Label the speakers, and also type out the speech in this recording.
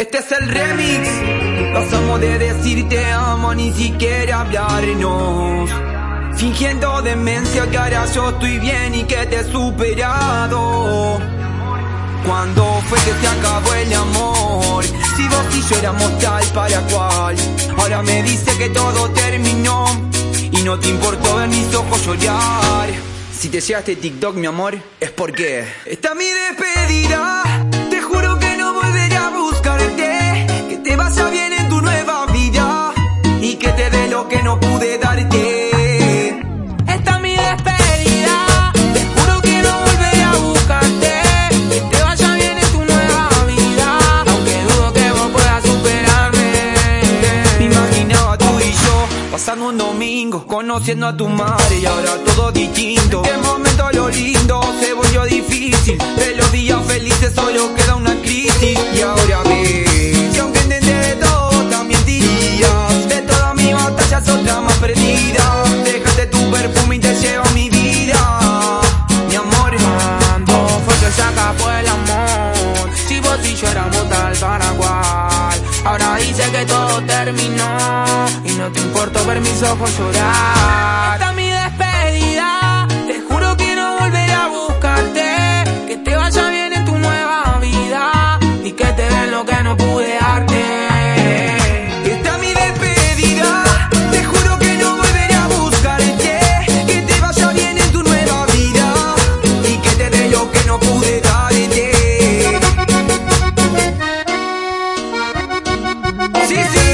Speaker 1: Este es el remix. Pasamos de decir te amo ni siquiera hablarnos. Fingiendo demencia que ahora yo estoy bien y que te he superado. Cuando fue que se acabó el amor? Si vos y yo éramos tal para cual. Ahora me dice que todo terminó. Y no te importó ver mis ojos llorar. Si te llega este TikTok, mi amor, es porque esta mi despedida. Pasando un domingo, conociendo a tu madre y ahora todo distinto. De momento lo lindo se volvió difícil, de los días felices solo queda una crisis y ahora ves. Y aunque de todo, también dirías de todas mis batallas otra más perdida. Déjate tu perfume y te llevo mi vida, mi amor.
Speaker 2: Cuando fue que se acabó el amor? Si vos y yo éramos tal para cual. Ahora dice que todo terminó. Y no te importó ver mis ojos llorar. sí, sí.